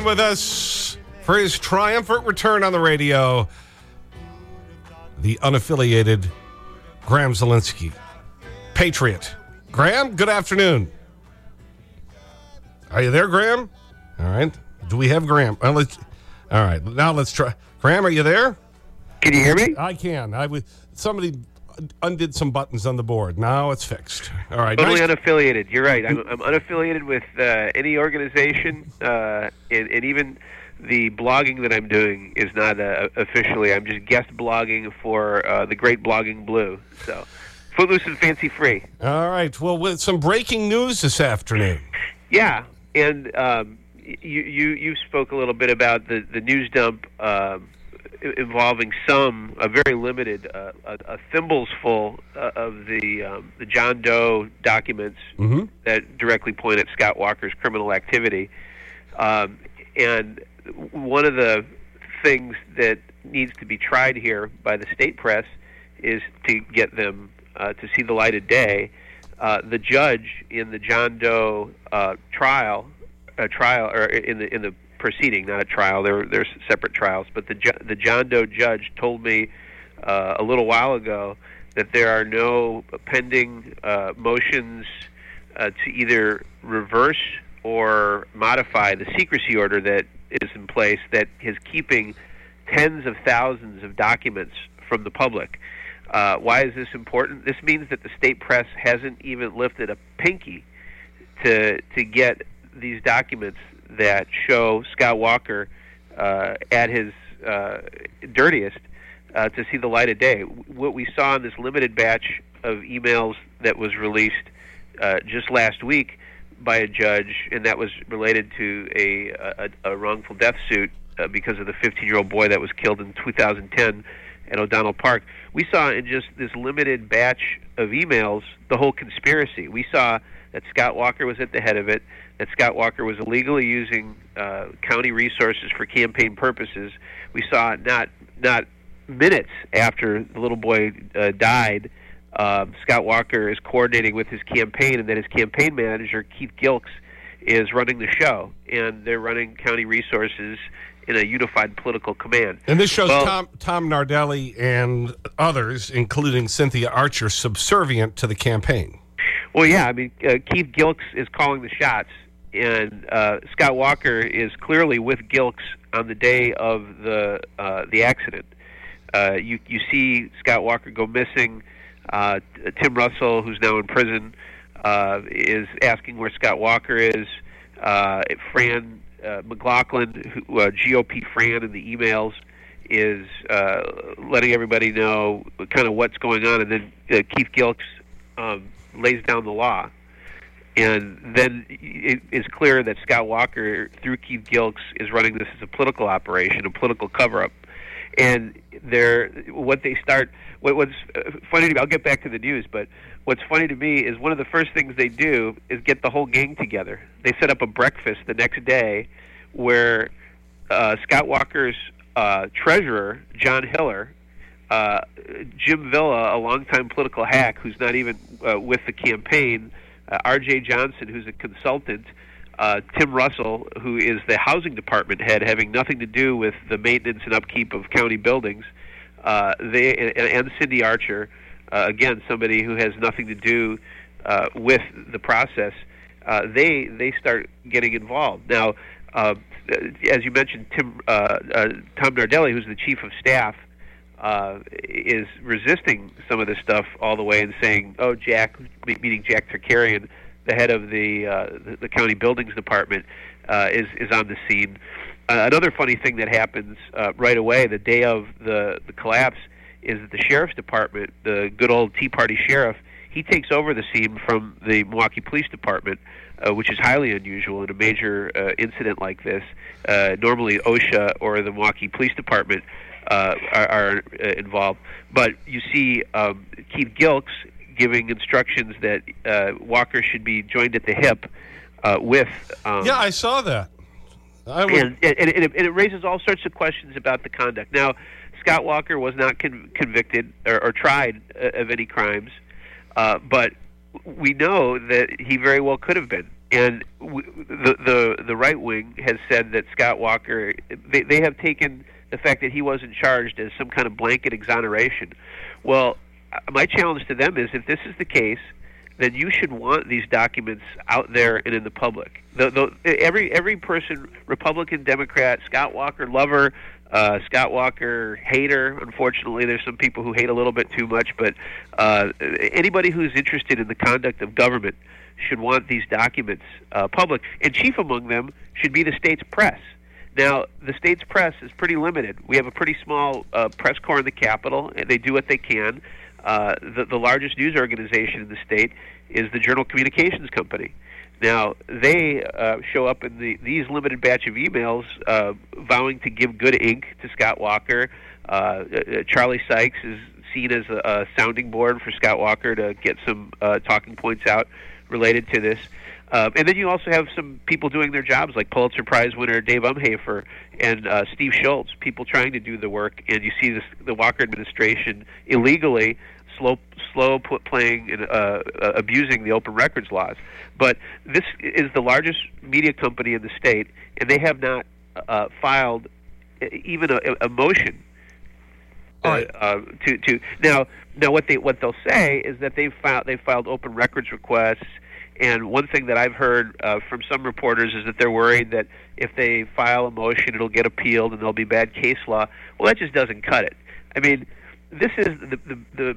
Line with us for his triumphant return on the radio, the unaffiliated Graeme Zielinski, Patriot. Graeme, good afternoon. Are you there, Graeme? All right. Do we have Graeme? Well, all right. Now let's try. Graeme, are you there? Can you hear me? I can. I was, somebody undid some buttons on the board. Now it's fixed. All right. Totally nice- unaffiliated. You're right. I'm, I'm unaffiliated with uh, any organization, uh, and, and even the blogging that I'm doing is not uh, officially. I'm just guest blogging for uh, the Great Blogging Blue. So, footloose and fancy free. All right. Well, with some breaking news this afternoon. Yeah, and um, you, you you spoke a little bit about the the news dump um, involving some a very limited uh, a, a thimbles full uh, of the um, the John Doe documents Mhm. that directly point at Scott Walker's criminal activity, um, and one of the things that needs to be tried here by the state press is to get them uh, to see the light of day. Uh, the judge in the John Doe uh, trial, uh, trial or in the in the proceeding, not a trial. There's separate trials, but the the John Doe judge told me uh, a little while ago that there are no pending uh, motions uh, to either reverse or modify the secrecy order that is in place that is keeping tens of thousands of documents from the public. Uh, why is this important? This means that the state press hasn't even lifted a pinky to to get these documents that show Scott Walker uh, at his uh, dirtiest uh, to see the light of day. What we saw in this limited batch of emails that was released uh, just last week by a judge, and that was related to a, a, a wrongful death suit uh, because of the 15 year old boy that was killed in 2010 at O'Donnell Park. We saw in just this limited batch of emails the whole conspiracy. We saw that Scott Walker was at the head of it, that Scott Walker was illegally using uh, county resources for campaign purposes. We saw not not minutes after the little boy uh, died, um, Scott Walker is coordinating with his campaign, and that his campaign manager Keith Gilkes is running the show, and they're running county resources in a unified political command. And this shows Well- Tom, Tom Nardelli and others, including Cynthia Archer, subservient to the campaign. Well, yeah, I mean, uh, Keith Gilkes is calling the shots, and uh, Scott Walker is clearly with Gilkes on the day of the uh, the accident. Uh, you you see Scott Walker go missing. Uh, Tim Russell, who's now in prison, uh, is asking where Scott Walker is. Uh, Fran uh, McLaughlin, who, uh, GOP Fran, in the emails is uh, letting everybody know kind of what's going on, and then uh, Keith Gilkes um, lays down the law. And then it is clear that Scott Walker, through Keith Gilkes, is running this as a political operation, a political cover-up. And they're what they start. What, what's funny to me, I'll get back to the news, but what's funny to me is one of the first things they do is get the whole gang together. They set up a breakfast the next day, where uh, Scott Walker's uh, treasurer, John Hiller, uh, Jim Villa, a longtime political hack who's not even uh, with the campaign, uh, R.J. Johnson, who's a consultant, uh, Tim Russell, who is the housing department head, having nothing to do with the maintenance and upkeep of county buildings, uh, they and, and Cindy Archer, uh, again somebody who has nothing to do uh, with the process. Uh, they they start getting involved now. Uh, as you mentioned, Tim uh, uh, Tom Nardelli, who's the chief of staff, uh, is resisting some of this stuff all the way and saying, "Oh, Jack," me- meaning Jack Takerian, the head of the uh, the, the county buildings department, uh, is is on the scene. Uh, another funny thing that happens uh, right away, the day of the the collapse, is that the sheriff's department, the good old Tea Party sheriff, he takes over the scene from the Milwaukee Police Department, uh, which is highly unusual in a major uh, incident like this. Uh, normally, OSHA or the Milwaukee Police Department uh, are, are uh, involved, but you see um, Keith Gilkes giving instructions that uh, Walker should be joined at the hip uh, with. Um, Yeah, I saw that. I would, and, and, and, it, and it raises all sorts of questions about the conduct. Now, Scott Walker was not con- convicted or, or tried uh, of any crimes, uh, but we know that he very well could have been. And w- the the the right wing has said that Scott Walker they they have taken the fact that he wasn't charged as some kind of blanket exoneration. Well, uh, my challenge to them is if this is the case, then you should want these documents out there and in the public. The, the, every every person, Republican, Democrat, Scott Walker lover, uh, Scott Walker hater. Unfortunately, there's some people who hate a little bit too much, but uh, anybody who's interested in the conduct of government should want these documents uh, public. And chief among them should be the state's press. Now, the state's press is pretty limited. We have a pretty small uh, press corps in the Capitol, and they do what they can. Uh, the, the largest news organization in the state is the Journal Communications Company. Now, they uh, show up in the, these limited batch of emails uh, vowing to give good ink to Scott Walker. Uh, uh, Charlie Sykes is seen as a, a sounding board for Scott Walker to get some uh, talking points out related to this. Um, and then you also have some people doing their jobs, like Pulitzer Prize winner Dave Umhoefer and uh, Steve Schultze, people trying to do the work. And you see this, the Walker administration illegally slow, slow put playing and uh, uh, abusing the open records laws. But this is the largest media company in the state, and they have not uh, filed even a, a motion right. uh, to to now now what they what they'll say is that they've filed they filed open records requests and one thing that I've heard uh, from some reporters is that they're worried that if they file a motion it'll get appealed and there'll be bad case law well that just doesn't cut it I mean this is the the the,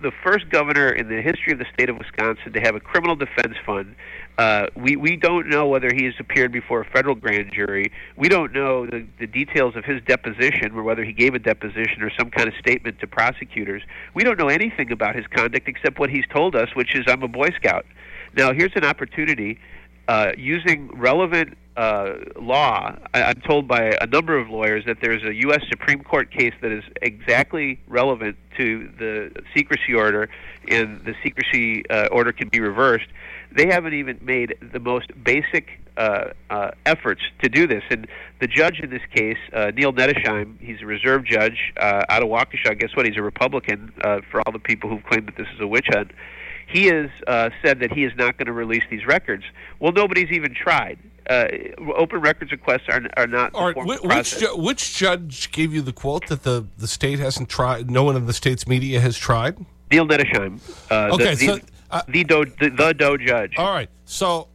the first governor in the history of the state of Wisconsin to have a criminal defense fund uh, we we don't know whether he has appeared before a federal grand jury. We don't know the, the details of his deposition, or whether he gave a deposition or some kind of statement to prosecutors. We don't know anything about his conduct except what he's told us, which is I'm a Boy Scout. Now here's an opportunity uh, using relevant uh, law. I, I'm told by a number of lawyers that there's a U.S. Supreme Court case that is exactly relevant to the secrecy order, and the secrecy uh, order can be reversed. They haven't even made the most basic uh, uh, efforts to do this. And the judge in this case, uh, Neal Nettesheim, he's a reserve judge uh, out of Waukesha. Guess what? He's a Republican uh, for all the people who've claimed that this is a witch hunt. He has uh, said that he is not going to release these records. Well, nobody's even tried. Uh, open records requests are, are not the All right, which, process. ju- which judge gave you the quote that the, the state hasn't tried, no one in the state's media has tried? Neal Nettesheim, uh, Okay, the, so, the, uh, the, Doe, the, the Doe judge. All right. So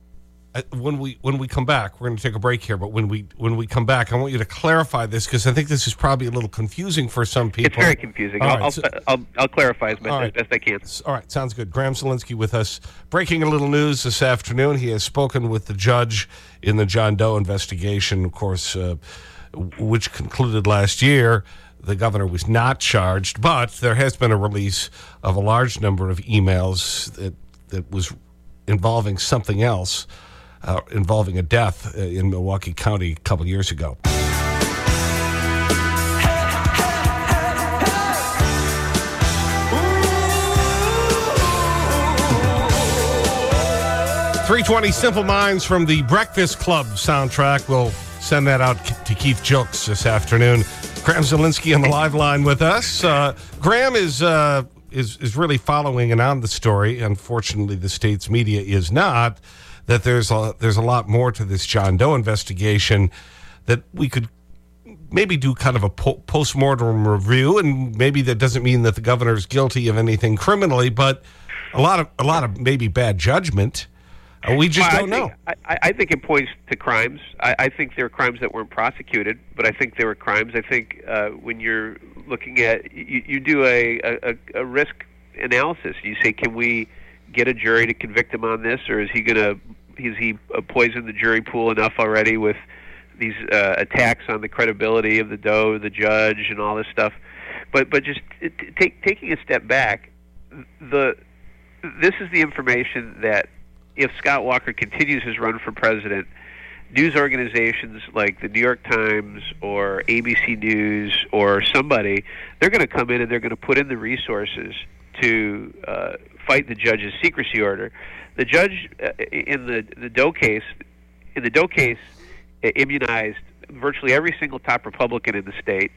when we when we come back, we're going to take a break here. But when we when we come back, I want you to clarify this because I think this is probably a little confusing for some people. It's very confusing. All I'll, right, I'll, so- I'll, I'll clarify as, much, All as best I can. All right, sounds good. Graeme Zielinski with us. Breaking a little news this afternoon. He has spoken with the judge in the John Doe investigation, of course, uh, which concluded last year. The governor was not charged, but there has been a release of a large number of emails that, that was involving something else, uh, involving a death uh, in Milwaukee County a couple years ago. 320 Simple Minds from the Breakfast Club soundtrack. We'll send that out to Keith Jokes this afternoon. Graeme Zielinski on the live line with us. Uh, Graeme is, uh, is, is really following and on the story. Unfortunately, the state's media is not. That there's a, there's a lot more to this John Doe investigation that we could maybe do kind of a po post-mortem review. And maybe that doesn't mean that the governor is guilty of anything criminally, but a lot of, a lot of maybe bad judgment. Uh, we just Well, don't I know. I, I think it points to crimes. I, I think there are crimes that weren't prosecuted, but I think there were crimes. I think uh, when you're looking at, you, you do a, a, a risk analysis. You say, can we get a jury to convict him on this, or is he going to, is he poisoned the jury pool enough already with these uh, attacks on the credibility of the Doe, the judge, and all this stuff? But but just take, taking a step back, the this is the information that if Scott Walker continues his run for president, news organizations like the New York Times or ABC News or somebody, they're going to come in and they're going to put in the resources to uh, fight the judge's secrecy order. The judge uh, in the the Doe case, in the Doe case, immunized virtually every single top Republican in the state.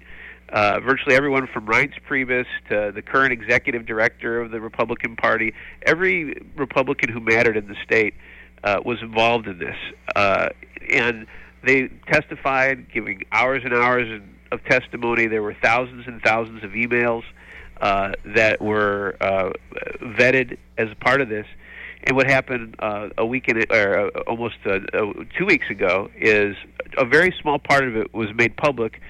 Uh, virtually everyone from Reince Priebus to the current executive director of the Republican Party, every Republican who mattered in the state uh, was involved in this. Uh, and they testified, giving hours and hours of testimony. There were thousands and thousands of emails uh, that were uh, vetted as part of this. And what happened uh, a week in, or uh, almost uh, uh, two weeks ago is a very small part of it was made public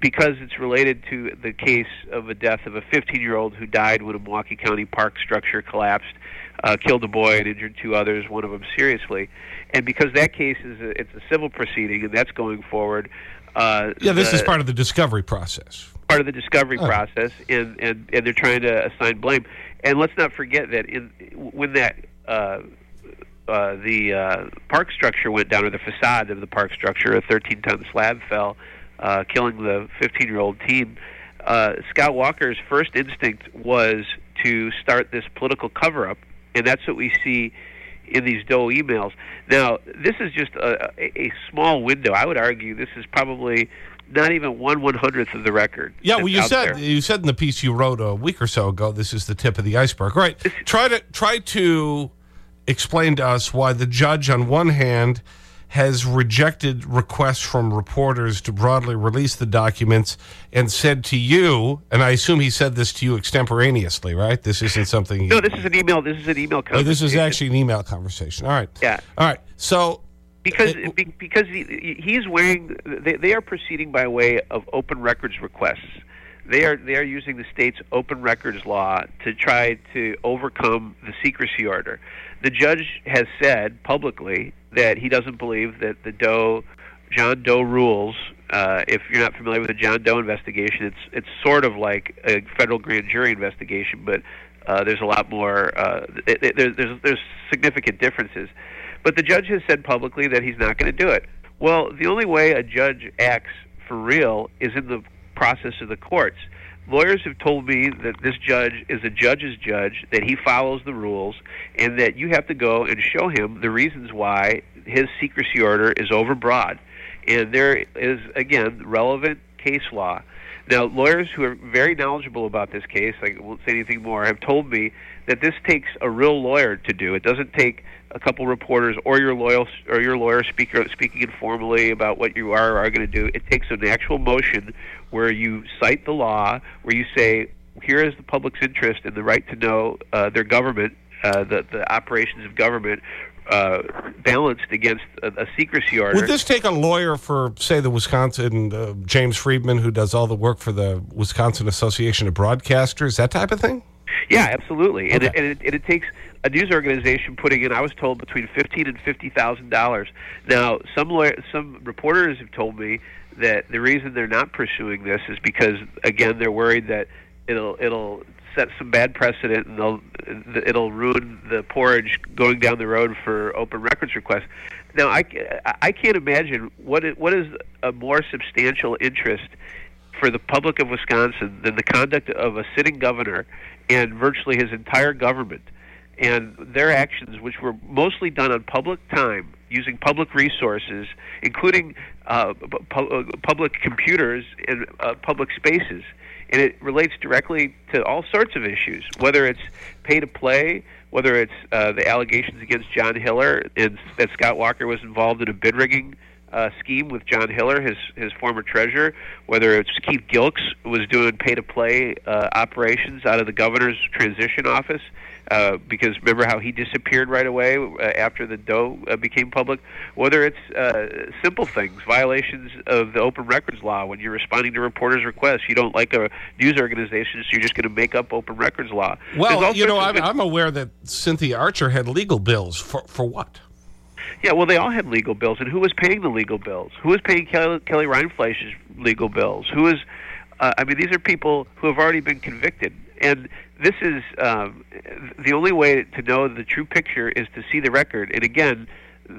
because it's related to the case of a death of a 15-year-old who died when a Milwaukee County park structure collapsed, uh, killed a boy and injured two others, one of them seriously. And because that case is a, it's a civil proceeding and that's going forward. Uh, yeah, this the, is part of the discovery process. Part of the discovery oh. process, and, and and they're trying to assign blame. And let's not forget that in when that. Uh, uh, the uh, park structure went down, or the facade of the park structure, a 13-ton slab fell uh, killing the 15 year old teen, uh, Scott Walker's first instinct was to start this political cover up, and that's what we see in these Doe emails. Now, this is just a, a small window. I would argue this is probably not even one one hundredth of the record. Yeah, well, you said there. you said in the piece you wrote a week or so ago, this is the tip of the iceberg. Right? Try to try to explain to us why the judge, on one hand, has rejected requests from reporters to broadly release the documents and said to you, and I assume he said this to you extemporaneously, right? This isn't something. no, this is an email. This is an email conversation. Oh, this is actually an email conversation. All right. Yeah. All right. So. Because, because he, he's wearing, they, they are proceeding by way of open records requests. They are, they are using the state's open records law to try to overcome the secrecy order. The judge has said publicly that he doesn't believe that the Doe John Doe rules. Uh, if you're not familiar with the John Doe investigation, it's it's sort of like a federal grand jury investigation, but uh, there's a lot more. Uh, it, it, there's there's significant differences. But the judge has said publicly that he's not going to do it. Well, the only way a judge acts for real is in the process of the courts lawyers have told me that this judge is a judge's judge, that he follows the rules, and that you have to go and show him the reasons why his secrecy order is overbroad. And there is, again, relevant case law. Now, lawyers who are very knowledgeable about this case, I won't say anything more, have told me that this takes a real lawyer to do. It doesn't take a couple reporters or your loyal or your lawyer speaker speaking informally about what you are or are going to do. It takes an actual motion where you cite the law, where you say, here is the public's interest and the right to know uh, their government, uh, the, the operations of government, uh, balanced against a, a, secrecy order. Would this take a lawyer for, say, the Wisconsin, uh, James Friedman, who does all the work for the Wisconsin Association of Broadcasters, that type of thing? Yeah, absolutely. And, it, and, it, and it takes a news organization putting in, I was told, between fifteen and fifty thousand dollars. Now, some lawyer, some reporters have told me that the reason they're not pursuing this is because, again, they're worried that it'll it'll set some bad precedent and they'll it'll ruin the porridge going down the road for open records requests. Now, I, I can't imagine what is, what is a more substantial interest for the public of Wisconsin than the conduct of a sitting governor and virtually his entire government and their actions, which were mostly done on public time, using public resources, including uh, pu- public computers and uh, public spaces. And it relates directly to all sorts of issues, whether it's pay to play, whether it's uh, the allegations against John Hiller and that Scott Walker was involved in a bid rigging uh, scheme with John Hiller, his his former treasurer, whether it's Keith Gilkes was doing pay to play uh, operations out of the governor's transition office. Uh, because remember how he disappeared right away uh, after the Doe uh, became public? Whether it's uh, simple things, violations of the open records law, when you're responding to reporters' requests, you don't like a news organization, so you're just going to make up open records law. Well, you know, I'm, I'm aware that Cynthia Archer had legal bills for for what? Yeah, well, they all had legal bills, and who was paying the legal bills? Who was paying Kelly, Kelly Rindfleisch's legal bills? Who is? Uh, I mean, these are people who have already been convicted, and this is um, the only way to know the true picture is to see the record. And again,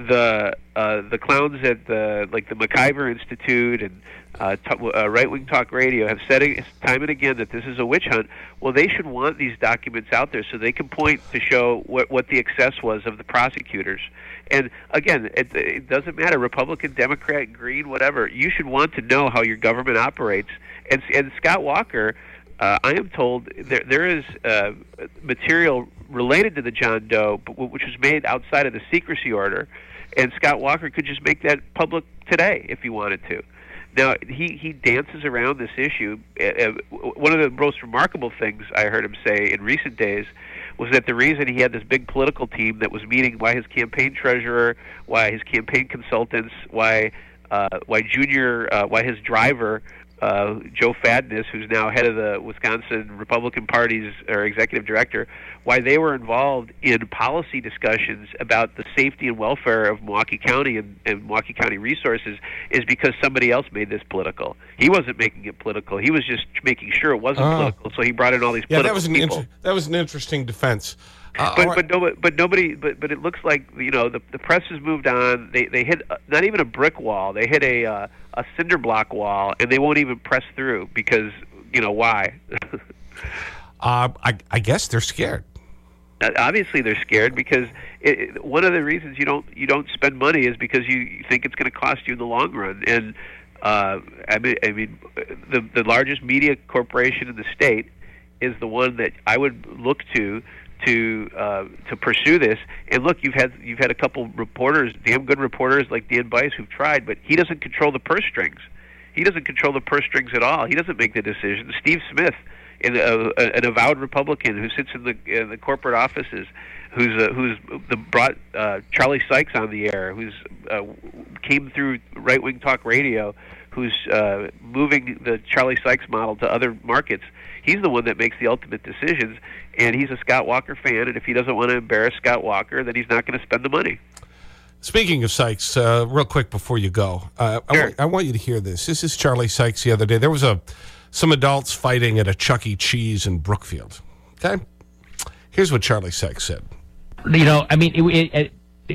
the uh, the clowns at the like the MacIver Institute and uh, t- uh, right wing talk radio have said it time and again that this is a witch hunt. Well, they should want these documents out there so they can point to show what what the excess was of the prosecutors. And again, it, it doesn't matter Republican, Democrat, Green, whatever. You should want to know how your government operates. And and Scott Walker. Uh, I am told there there is uh, material related to the John Doe, which was made outside of the secrecy order, and Scott Walker could just make that public today if he wanted to. Now he he dances around this issue. Uh, one of the most remarkable things I heard him say in recent days was that the reason he had this big political team that was meeting, why his campaign treasurer, why his campaign consultants, why uh, why Junior, uh, why his driver uh, Joe Fadness, who's now head of the Wisconsin Republican Party's or executive director, why they were involved in policy discussions about the safety and welfare of Milwaukee County and, and Milwaukee County resources is because somebody else made this political. He wasn't making it political. He was just making sure it wasn't Oh. political. So he brought in all these Yeah, political that was, an inter- that was an interesting defense. Uh, But but no, but nobody but but it looks like you know the the press has moved on. They they hit uh, not even a brick wall. They hit a uh, a cinder block wall, and they won't even press through because you know why. uh, I, I guess they're scared. Uh, Obviously, they're scared because it, one of the reasons you don't you don't spend money is because you, you think it's going to cost you in the long run. And uh, I mean, I mean, the the largest media corporation in the state is the one that I would look to to uh, to pursue this. And look, you've had you've had a couple reporters, damn good reporters like Dan Bice, who've tried, but he doesn't control the purse strings. He doesn't control the purse strings at all. He doesn't make the decisions. Steve Smith, in a, an avowed Republican who sits in the in the corporate offices, who's uh, who's the brought uh, Charlie Sykes on the air, who's uh, came through right wing talk radio, who's uh, moving the Charlie Sykes model to other markets. He's the one that makes the ultimate decisions, and he's a Scott Walker fan. And if he doesn't want to embarrass Scott Walker, then he's not going to spend the money. Speaking of Sykes, uh, real quick before you go, uh, I, Sure. want, I want you to hear this. This is Charlie Sykes the other day. There was a, some adults fighting at a Chuck E. Cheese in Brookfield. Okay? Here's what Charlie Sykes said. you know, I mean, it, it,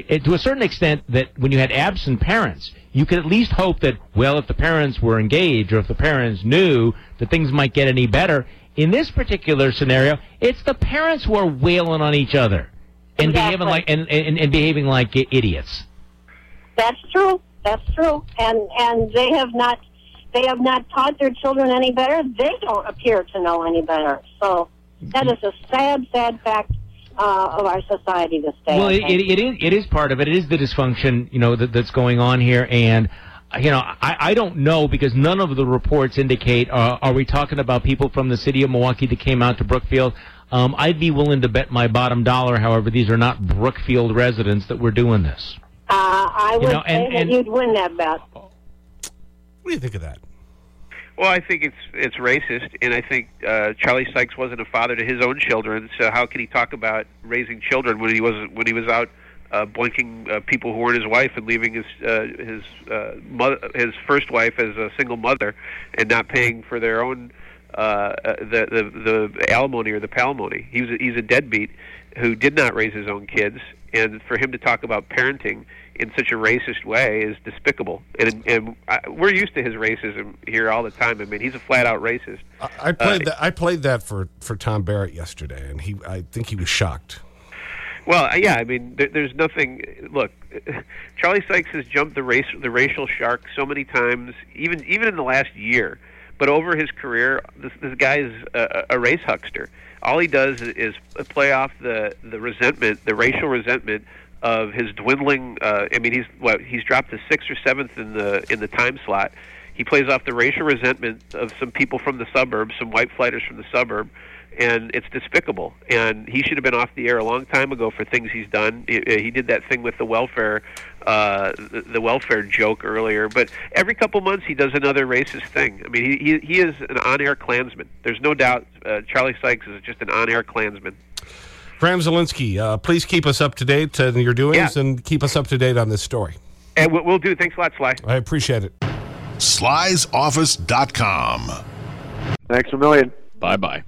it, to a certain extent, that when you had absent parents, you could at least hope that, well, if the parents were engaged or if the parents knew that things might get any better. In this particular scenario, it's the parents who are wailing on each other and behaving like and, and, and behaving like idiots. That's true. That's true. And and they have not they have not taught their children any better. They don't appear to know any better. So that is a sad, sad fact uh, of our society this day. Well, I it, it, it is it is part of it. It is the dysfunction, you know, that, that's going on here, and uh, you know, I, I don't know because none of the reports indicate. Uh, are we talking about people from the city of Milwaukee that came out to Brookfield? Um, I'd be willing to bet my bottom dollar. However, these are not Brookfield residents that were doing this. uh, I would know, and- say and- that you'd win that bet. What do you think of that? Well, I think it's it's racist, and I think uh, Charlie Sykes wasn't a father to his own children. So how can he talk about raising children when he was when he was out uh, boinking uh, people who weren't his wife and leaving his uh, his uh, mother, his first wife as a single mother and not paying for their own uh, uh, the, the the alimony or the palimony? He was a, he's a deadbeat who did not raise his own kids, and for him to talk about parenting in such a racist way is despicable. And, and I, we're used to his racism here all the time. I mean, he's a flat out racist. I, I played that. I played that for, for Tom Barrett yesterday, and he. I think he was shocked. Well, uh, yeah, I mean, there, there's nothing. Look, Charlie Sykes has jumped the race, the racial shark so many times, even even in the last year. But over his career, this this guy is a, a race huckster. All he does is play off the the resentment, the racial resentment of his dwindling. Uh, I mean, he's what he's dropped to sixth or seventh in the in the time slot. He plays off the racial resentment of some people from the suburbs, some white flighters from the suburb, and it's despicable. And he should have been off the air a long time ago for things he's done. He, he did that thing with the welfare, uh, the, the welfare joke earlier. But every couple months he does another racist thing. I mean, he he, he is an on-air Klansman. There's no doubt. Uh, Charlie Sykes is just an on-air Klansman. Graeme Zielinski, uh, please keep us up to date on your doings Yeah. and keep us up to date on this story. And we'll, we'll do. Thanks a lot, Sly. I appreciate it. slysoffice.com. Thanks a million. Bye bye.